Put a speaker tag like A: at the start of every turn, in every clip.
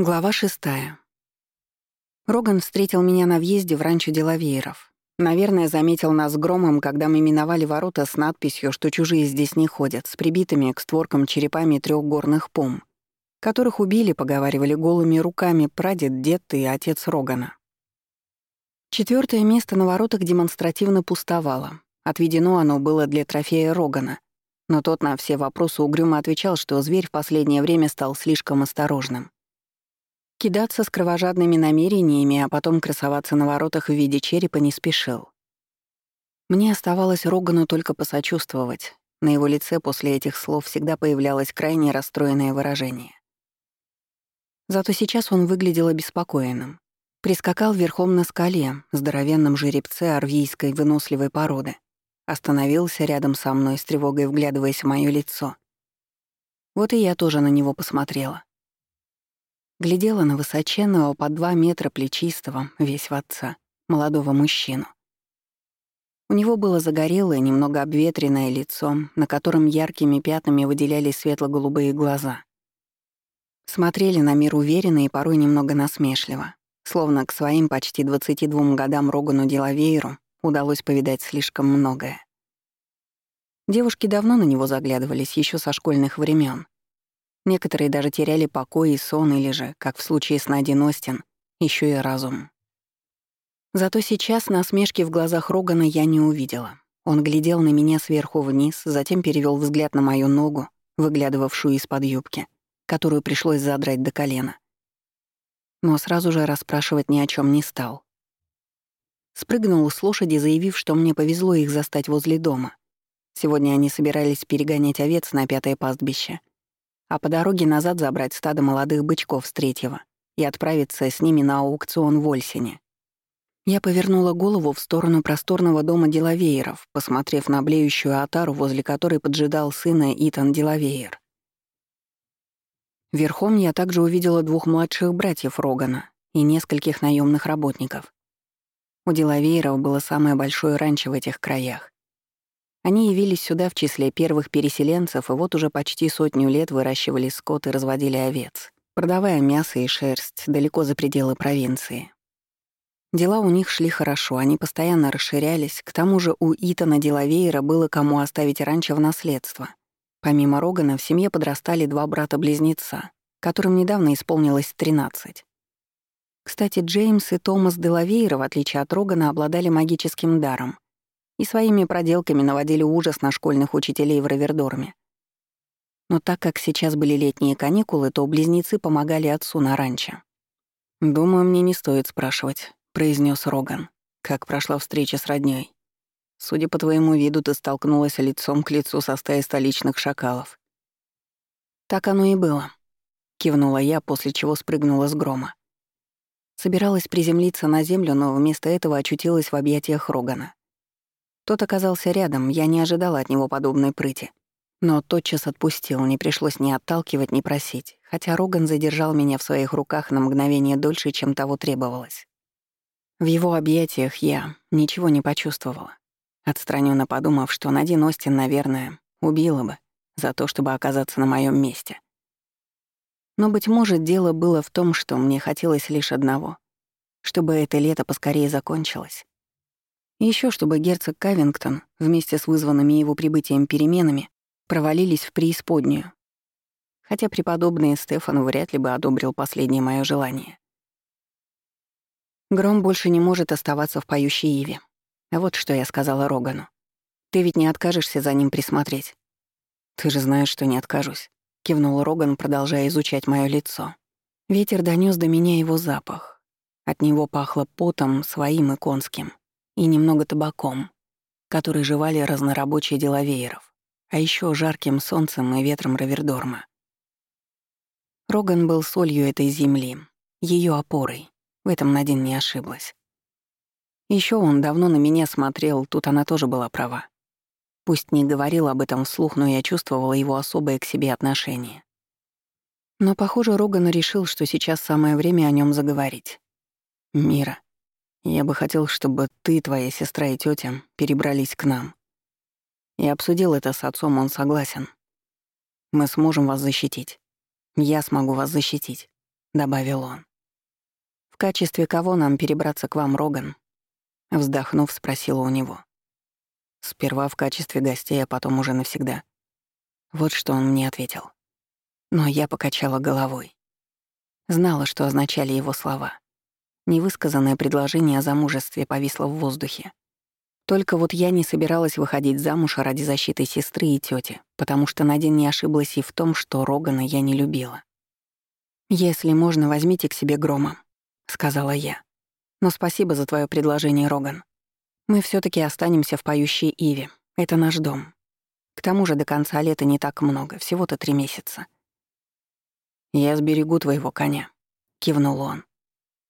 A: Глава шестая. Роган встретил меня на въезде в ранчо Делавееров. Наверное, заметил нас громом, когда мы миновали ворота с надписью, что чужие здесь не ходят, с прибитыми к створкам черепами трех горных пом, которых убили, поговаривали голыми руками прадед, дед и отец Рогана. Четвертое место на воротах демонстративно пустовало. Отведено оно было для трофея Рогана. Но тот на все вопросы угрюмо отвечал, что зверь в последнее время стал слишком осторожным. Кидаться с кровожадными намерениями, а потом красоваться на воротах в виде черепа не спешил. Мне оставалось Рогану только посочувствовать. На его лице после этих слов всегда появлялось крайне расстроенное выражение. Зато сейчас он выглядел обеспокоенным. Прискакал верхом на скале, здоровенном жеребце арвийской выносливой породы. Остановился рядом со мной, с тревогой вглядываясь в моё лицо. Вот и я тоже на него посмотрела. Глядела на высоченного по два метра плечистого, весь в отца, молодого мужчину. У него было загорелое, немного обветренное лицо, на котором яркими пятнами выделялись светло-голубые глаза. Смотрели на мир уверенно и порой немного насмешливо, словно к своим почти 22 годам Рогану Делавейру удалось повидать слишком многое. Девушки давно на него заглядывались, еще со школьных времен, Некоторые даже теряли покой и сон, или же, как в случае с Надей Ностин, еще и разум. Зато сейчас насмешки в глазах Рогана я не увидела. Он глядел на меня сверху вниз, затем перевел взгляд на мою ногу, выглядывавшую из-под юбки, которую пришлось задрать до колена. Но сразу же расспрашивать ни о чем не стал. Спрыгнул с лошади, заявив, что мне повезло их застать возле дома. Сегодня они собирались перегонять овец на пятое пастбище — а по дороге назад забрать стадо молодых бычков с третьего и отправиться с ними на аукцион в Ольсине. Я повернула голову в сторону просторного дома Делавееров, посмотрев на блеющую отару, возле которой поджидал сына Итан Делавеер. Верхом я также увидела двух младших братьев Рогана и нескольких наемных работников. У Делавееров было самое большое ранчо в этих краях. Они явились сюда в числе первых переселенцев и вот уже почти сотню лет выращивали скот и разводили овец, продавая мясо и шерсть далеко за пределы провинции. Дела у них шли хорошо, они постоянно расширялись, к тому же у Итана Делавейра было кому оставить раньше в наследство. Помимо Рогана в семье подрастали два брата-близнеца, которым недавно исполнилось 13. Кстати, Джеймс и Томас Делавейра, в отличие от Рогана, обладали магическим даром — и своими проделками наводили ужас на школьных учителей в Равердорме. Но так как сейчас были летние каникулы, то близнецы помогали отцу на ранчо. «Думаю, мне не стоит спрашивать», — произнес Роган. «Как прошла встреча с роднёй? Судя по твоему виду, ты столкнулась лицом к лицу со стаей столичных шакалов». «Так оно и было», — кивнула я, после чего спрыгнула с грома. Собиралась приземлиться на землю, но вместо этого очутилась в объятиях Рогана. Тот оказался рядом, я не ожидала от него подобной прыти. Но тотчас отпустил, не пришлось ни отталкивать, ни просить, хотя Роган задержал меня в своих руках на мгновение дольше, чем того требовалось. В его объятиях я ничего не почувствовала, отстраненно подумав, что Надин Остин, наверное, убила бы за то, чтобы оказаться на моем месте. Но, быть может, дело было в том, что мне хотелось лишь одного — чтобы это лето поскорее закончилось. Еще чтобы герцог Кавингтон вместе с вызванными его прибытием переменами провалились в преисподнюю. Хотя преподобный Стефан вряд ли бы одобрил последнее мое желание. Гром больше не может оставаться в поющей Иве. Вот что я сказала Рогану. Ты ведь не откажешься за ним присмотреть. Ты же знаешь, что не откажусь. Кивнул Роган, продолжая изучать мое лицо. Ветер донес до меня его запах. От него пахло потом своим и конским и немного табаком, который жевали разнорабочие деловееров, а еще жарким солнцем и ветром Равердорма. Роган был солью этой земли, ее опорой. В этом Надин не ошиблась. Еще он давно на меня смотрел, тут она тоже была права. Пусть не говорил об этом вслух, но я чувствовала его особое к себе отношение. Но, похоже, Роган решил, что сейчас самое время о нем заговорить. «Мира, я бы хотел, чтобы ты, твоя сестра и тетя перебрались к нам. Я обсудил это с отцом, он согласен. Мы сможем вас защитить. Я смогу вас защитить. — добавил он. «В качестве кого нам перебраться к вам, Роган?» Вздохнув, спросила у него. «Сперва в качестве гостей, а потом уже навсегда». Вот что он мне ответил. Но я покачала головой. Знала, что означали его слова. Невысказанное предложение о замужестве повисло в воздухе. Только вот я не собиралась выходить замуж ради защиты сестры и тети, потому что Надин не ошиблась и в том, что Рогана я не любила. «Если можно, возьмите к себе Грома», — сказала я. «Но спасибо за твое предложение, Роган. Мы все таки останемся в поющей Иве. Это наш дом. К тому же до конца лета не так много, всего-то три месяца». «Я сберегу твоего коня», — кивнул он.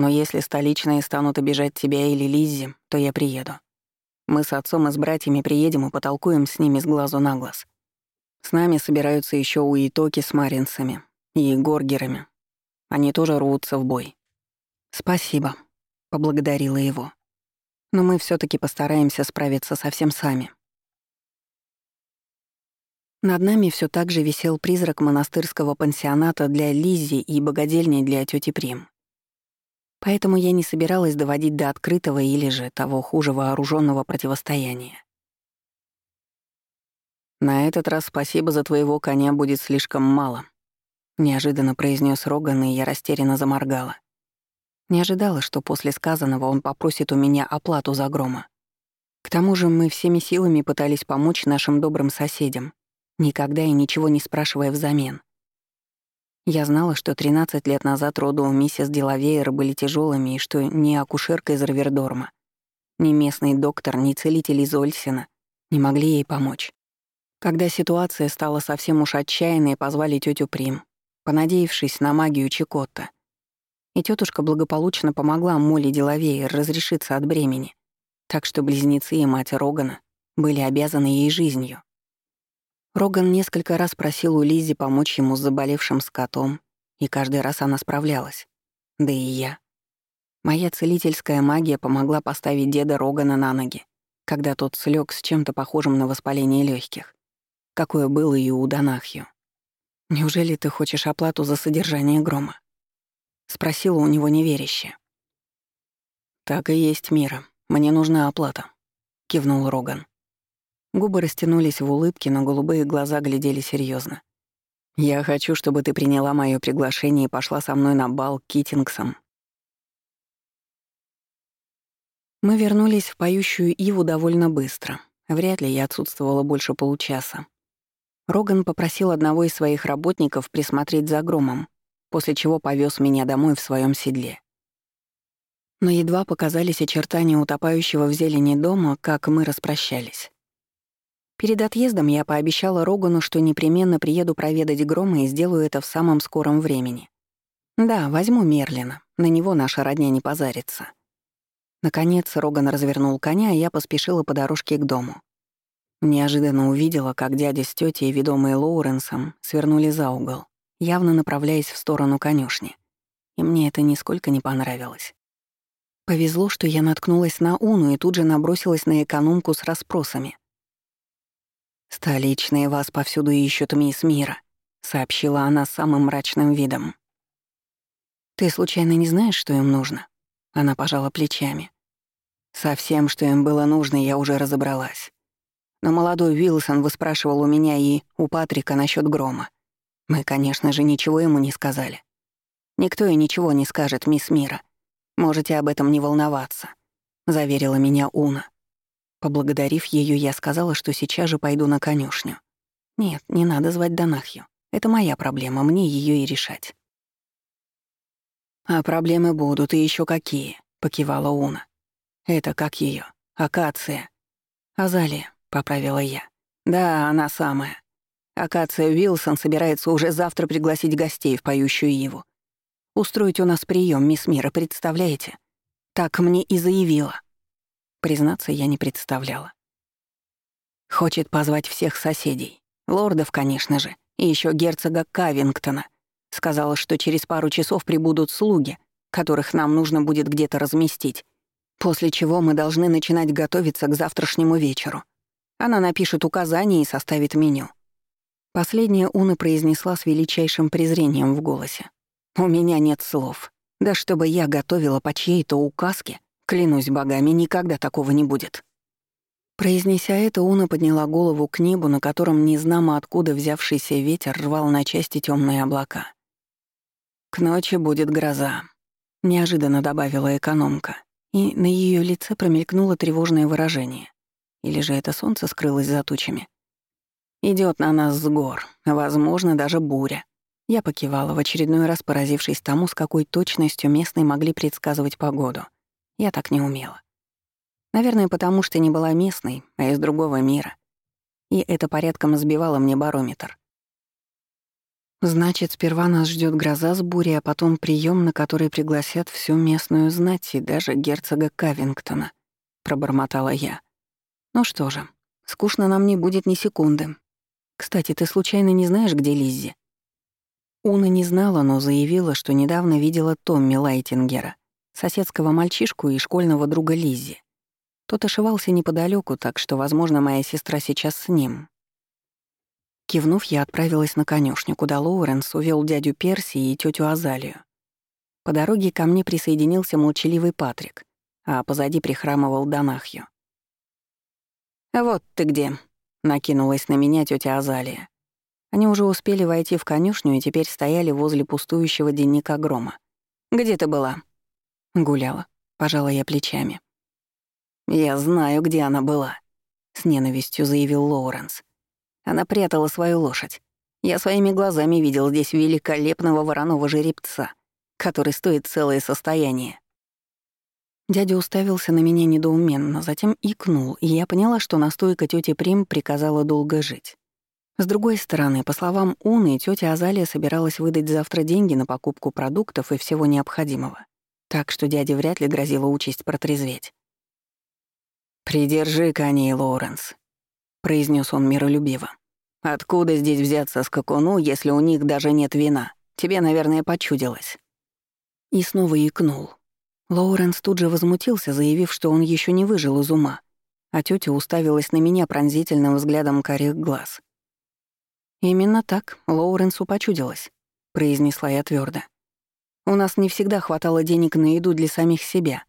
A: Но если столичные станут обижать тебя или Лиззи, то я приеду. Мы с отцом и с братьями приедем и потолкуем с ними с глазу на глаз. С нами собираются еще уитоки с маринцами и горгерами. Они тоже рвутся в бой. «Спасибо», — поблагодарила его. «Но мы все таки постараемся справиться совсем сами». Над нами все так же висел призрак монастырского пансионата для Лиззи и богадельни для тети Прим. Поэтому я не собиралась доводить до открытого или же того хуже вооруженного противостояния. «На этот раз спасибо за твоего коня будет слишком мало», — неожиданно произнес Роган, и я растерянно заморгала. Не ожидала, что после сказанного он попросит у меня оплату за грома. К тому же мы всеми силами пытались помочь нашим добрым соседям, никогда и ничего не спрашивая взамен. Я знала, что 13 лет назад роды у миссис Делавейер были тяжелыми и что ни акушерка из Равердорма, ни местный доктор, ни целитель из Ольсина не могли ей помочь. Когда ситуация стала совсем уж отчаянной, позвали тетю Прим, понадеявшись на магию Чикотта. И тетушка благополучно помогла Молли Делавейер разрешиться от бремени, так что близнецы и мать Рогана были обязаны ей жизнью. Роган несколько раз просил у Лизи помочь ему с заболевшим скотом, и каждый раз она справлялась. Да и я. Моя целительская магия помогла поставить деда Рогана на ноги, когда тот слег с чем-то похожим на воспаление легких, какое было и у Донахью. «Неужели ты хочешь оплату за содержание грома?» — спросила у него неверяще. «Так и есть, Мира. Мне нужна оплата», — кивнул Роган. Губы растянулись в улыбке, но голубые глаза глядели серьезно. «Я хочу, чтобы ты приняла мое приглашение и пошла со мной на бал к Китингсам». Мы вернулись в поющую Иву довольно быстро. Вряд ли я отсутствовала больше получаса. Роган попросил одного из своих работников присмотреть за громом, после чего повез меня домой в своем седле. Но едва показались очертания утопающего в зелени дома, как мы распрощались. Перед отъездом я пообещала Рогану, что непременно приеду проведать Грома и сделаю это в самом скором времени. Да, возьму Мерлина, на него наша родня не позарится. Наконец Роган развернул коня, и я поспешила по дорожке к дому. Неожиданно увидела, как дядя с тетей, ведомые Лоуренсом, свернули за угол, явно направляясь в сторону конюшни. И мне это нисколько не понравилось. Повезло, что я наткнулась на Уну и тут же набросилась на экономку с расспросами. «Столичные вас повсюду ищут, мисс Мира», — сообщила она самым мрачным видом. «Ты случайно не знаешь, что им нужно?» Она пожала плечами. «Со всем, что им было нужно, я уже разобралась. Но молодой Уилсон выспрашивал у меня и у Патрика насчет грома. Мы, конечно же, ничего ему не сказали. Никто и ничего не скажет, мисс Мира. Можете об этом не волноваться», — заверила меня Уна. Поблагодарив ее, я сказала, что сейчас же пойду на конюшню. Нет, не надо звать Донахью. Это моя проблема, мне ее и решать. «А проблемы будут, и еще какие», — покивала Уна. «Это как ее? Акация». «Азалия», — поправила я. «Да, она самая. Акация Уилсон собирается уже завтра пригласить гостей в поющую Иву. Устроить у нас прием, мисс Мира, представляете? Так мне и заявила». Признаться, я не представляла. Хочет позвать всех соседей. Лордов, конечно же, и еще герцога Кавингтона. Сказала, что через пару часов прибудут слуги, которых нам нужно будет где-то разместить, после чего мы должны начинать готовиться к завтрашнему вечеру. Она напишет указания и составит меню. Последняя Уна произнесла с величайшим презрением в голосе. У меня нет слов. Да чтобы я готовила по чьей-то указке, клянусь богами, никогда такого не будет. Произнеся это, Уна подняла голову к небу, на котором незнамо откуда взявшийся ветер рвал на части темные облака. «К ночи будет гроза», — неожиданно добавила экономка, и на ее лице промелькнуло тревожное выражение. Или же это солнце скрылось за тучами? Идет на нас с гор, возможно, даже буря. Я покивала, в очередной раз поразившись тому, с какой точностью местные могли предсказывать погоду. Я так не умела. Наверное, потому что не была местной, а из другого мира. И это порядком сбивало мне барометр. Значит, сперва нас ждет гроза с бурей, а потом прием, на который пригласят всю местную знать и даже герцога Кавингтона, пробормотала я. Ну что же, скучно нам не будет ни секунды. Кстати, ты случайно не знаешь, где Лиззи? Уна не знала, но заявила, что недавно видела Томми Лайтингера, соседского мальчишку и школьного друга Лиззи. Тот ошивался неподалеку, так что, возможно, моя сестра сейчас с ним. Кивнув, я отправилась на конюшню, куда Лоуренс увел дядю Перси и тетю Азалию. По дороге ко мне присоединился молчаливый Патрик, а позади прихрамывал Донахью. «Вот ты где», — накинулась на меня тетя Азалия. Они уже успели войти в конюшню и теперь стояли возле пустующего денника грома. «Где ты была?» «Гуляла», — пожала я плечами. «Я знаю, где она была», — с ненавистью заявил Лоуренс. Она прятала свою лошадь. Я своими глазами видел здесь великолепного вороного жеребца, который стоит целое состояние. Дядя уставился на меня недоуменно, затем икнул, и я поняла, что настойка тети Прим приказала долго жить. С другой стороны, по словам Уны, тетя Азалия собиралась выдать завтра деньги на покупку продуктов и всего необходимого. Так что дяде вряд ли грозила участь протрезветь. «Придержи коней, Лоуренс», — произнес он миролюбиво. «Откуда здесь взяться скакуну, если у них даже нет вина? Тебе, наверное, почудилось». И снова икнул. Лоуренс тут же возмутился, заявив, что он еще не выжил из ума, а тетя уставилась на меня пронзительным взглядом карих глаз. «Именно так Лоуренсу почудилось», — произнесла я твердо. «У нас не всегда хватало денег на еду для самих себя.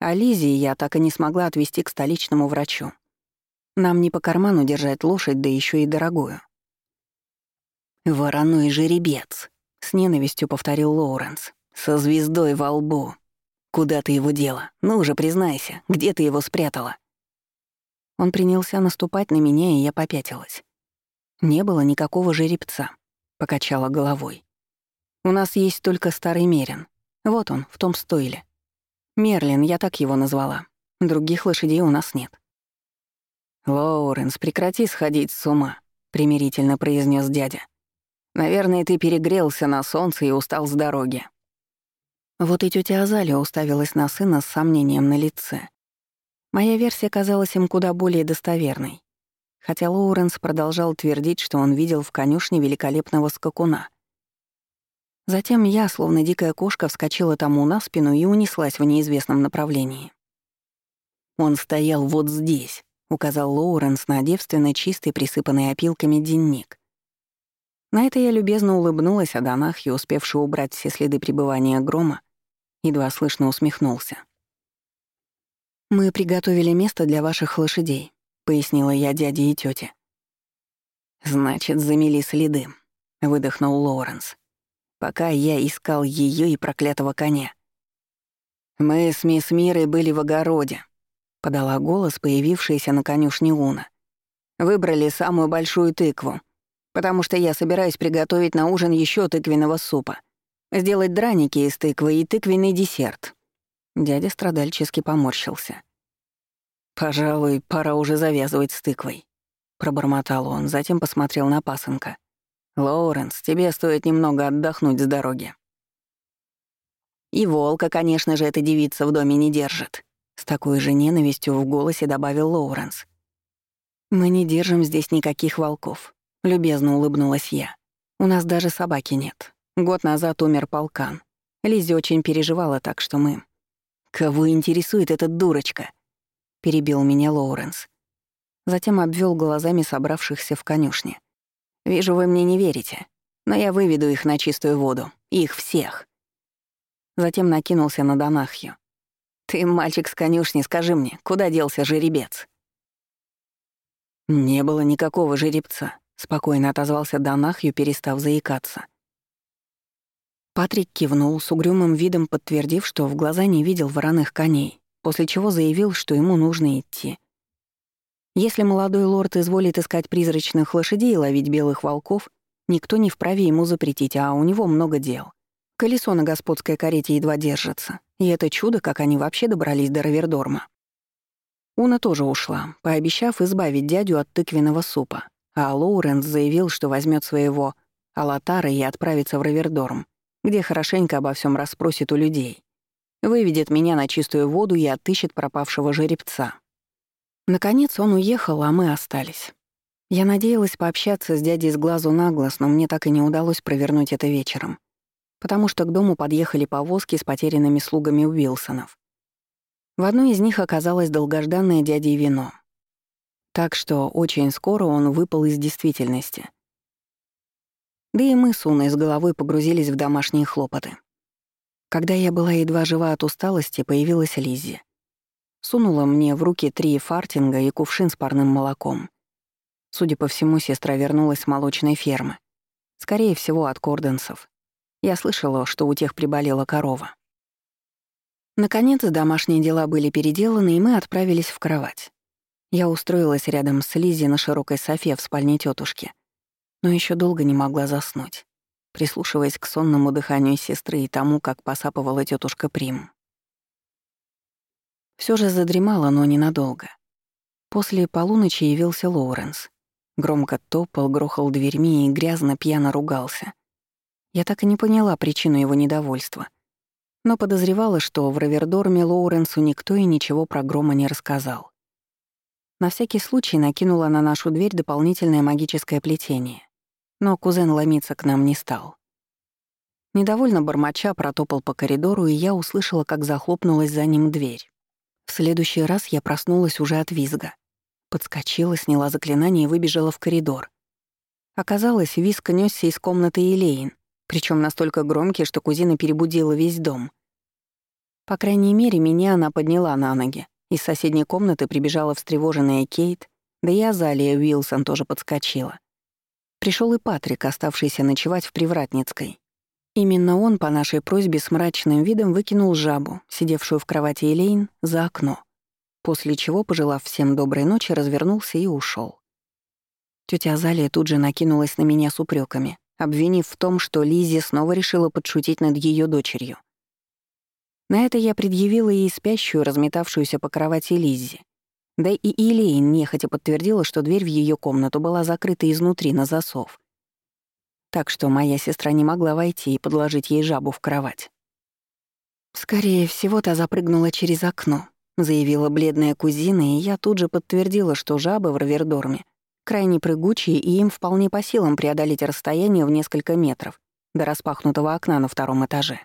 A: А Лизе я так и не смогла отвезти к столичному врачу. Нам не по карману держать лошадь, да еще и дорогую». «Вороной жеребец», — с ненавистью повторил Лоуренс. «Со звездой во лбу. Куда ты его дела? Ну уже признайся, где ты его спрятала?» Он принялся наступать на меня, и я попятилась. Не было никакого жеребца, покачала головой. У нас есть только старый Мерин. Вот он, в том стойле. Мерлин, я так его назвала. Других лошадей у нас нет. «Лоуренс, прекрати сходить с ума», — примирительно произнес дядя. «Наверное, ты перегрелся на солнце и устал с дороги». Вот и тетя Азалия уставилась на сына с сомнением на лице. Моя версия казалась им куда более достоверной хотя Лоуренс продолжал твердить, что он видел в конюшне великолепного скакуна. Затем я, словно дикая кошка, вскочила тому на спину и унеслась в неизвестном направлении. «Он стоял вот здесь», — указал Лоуренс на девственно чистый, присыпанный опилками денник. На это я любезно улыбнулась а Адонахью, успевший убрать все следы пребывания грома, едва слышно усмехнулся. «Мы приготовили место для ваших лошадей пояснила я дяде и тете. «Значит, замели следы», — выдохнул Лоуренс. «Пока я искал ее и проклятого коня». «Мы с мисс Мирой были в огороде», — подала голос, появившаяся на конюшне Уна. «Выбрали самую большую тыкву, потому что я собираюсь приготовить на ужин еще тыквенного супа, сделать драники из тыквы и тыквенный десерт». Дядя страдальчески поморщился. «Пожалуй, пора уже завязывать с тыквой», — пробормотал он, затем посмотрел на пасынка. «Лоуренс, тебе стоит немного отдохнуть с дороги». «И волка, конечно же, эта девица в доме не держит», — с такой же ненавистью в голосе добавил Лоуренс. «Мы не держим здесь никаких волков», — любезно улыбнулась я. «У нас даже собаки нет. Год назад умер полкан. Лиззи очень переживала, так что мы...» «Кого интересует эта дурочка?» перебил меня Лоуренс. Затем обвел глазами собравшихся в конюшне. «Вижу, вы мне не верите. Но я выведу их на чистую воду. Их всех. Затем накинулся на Донахью. «Ты, мальчик с конюшни, скажи мне, куда делся жеребец?» «Не было никакого жеребца», — спокойно отозвался Донахью, перестав заикаться. Патрик кивнул, с угрюмым видом подтвердив, что в глаза не видел вороных коней, после чего заявил, что ему нужно идти. Если молодой лорд изволит искать призрачных лошадей и ловить белых волков, никто не вправе ему запретить, а у него много дел. Колесо на господской карете едва держится, и это чудо, как они вообще добрались до Равердорма. Уна тоже ушла, пообещав избавить дядю от тыквенного супа, а Лоуренс заявил, что возьмет своего Алатара и отправится в Равердорм, где хорошенько обо всем расспросит у людей. Выведет меня на чистую воду и отыщет пропавшего жеребца. Наконец он уехал, а мы остались. Я надеялась пообщаться с дядей с глазу на глаз, но мне так и не удалось провернуть это вечером, потому что к дому подъехали повозки с потерянными слугами Уилсонов. В одной из них оказалось долгожданное дядей вино. Так что очень скоро он выпал из действительности. Да и мы с Уной с головой погрузились в домашние хлопоты. Когда я была едва жива от усталости, появилась Лиззи. Сунула мне в руки три фартинга и кувшин с парным молоком. Судя по всему, сестра вернулась с молочной фермы. Скорее всего, от корденсов. Я слышала, что у тех приболела корова. Наконец, домашние дела были переделаны, и мы отправились в кровать. Я устроилась рядом с Лизи на широкой софе в спальне тетушки, но еще долго не могла заснуть, прислушиваясь к сонному дыханию сестры и тому, как посапывала тетушка Прим. Все же задремала, но ненадолго. После полуночи явился Лоуренс. Громко топал, грохал дверьми и грязно пьяно ругался. Я так и не поняла причину его недовольства но подозревала, что в Равердорме Лоуренсу никто и ничего про грома не рассказал. На всякий случай накинула на нашу дверь дополнительное магическое плетение, но кузен ломиться к нам не стал. Недовольно бормоча протопал по коридору, и я услышала, как захлопнулась за ним дверь. В следующий раз я проснулась уже от визга. Подскочила, сняла заклинание и выбежала в коридор. Оказалось, визг нёсся из комнаты Элейн, причем настолько громкий, что кузина перебудила весь дом. По крайней мере, меня она подняла на ноги. Из соседней комнаты прибежала встревоженная Кейт, да и Азалия Уилсон тоже подскочила. Пришел и Патрик, оставшийся ночевать в Привратницкой. Именно он, по нашей просьбе, с мрачным видом выкинул жабу, сидевшую в кровати Элейн, за окно, после чего, пожелав всем доброй ночи, развернулся и ушел. Тетя Азалия тут же накинулась на меня с упреками, обвинив в том, что Лизи снова решила подшутить над ее дочерью. На это я предъявила ей спящую, разметавшуюся по кровати Лиззи. Да и Илейн нехотя подтвердила, что дверь в ее комнату была закрыта изнутри на засов. Так что моя сестра не могла войти и подложить ей жабу в кровать. «Скорее всего, та запрыгнула через окно», — заявила бледная кузина, и я тут же подтвердила, что жабы в Равердорме крайне прыгучие, и им вполне по силам преодолеть расстояние в несколько метров до распахнутого окна на втором этаже.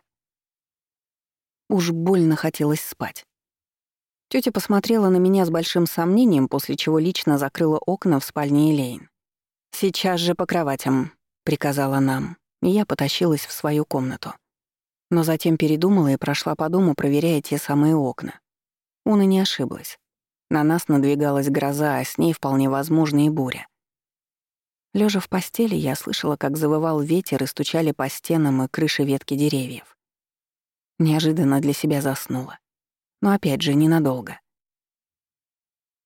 A: Уж больно хотелось спать. Тётя посмотрела на меня с большим сомнением, после чего лично закрыла окна в спальне Элейн. «Сейчас же по кроватям», — приказала нам, и я потащилась в свою комнату. Но затем передумала и прошла по дому, проверяя те самые окна. Уна не ошиблась. На нас надвигалась гроза, а с ней вполне возможно и буря. Лежа в постели, я слышала, как завывал ветер и стучали по стенам и крыше ветки деревьев. Неожиданно для себя заснула. Но опять же, ненадолго.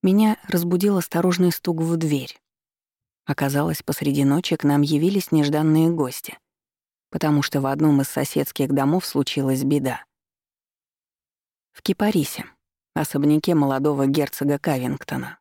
A: Меня разбудил осторожный стук в дверь. Оказалось, посреди ночи к нам явились нежданные гости, потому что в одном из соседских домов случилась беда. В Кипарисе, особняке молодого герцога Кавингтона,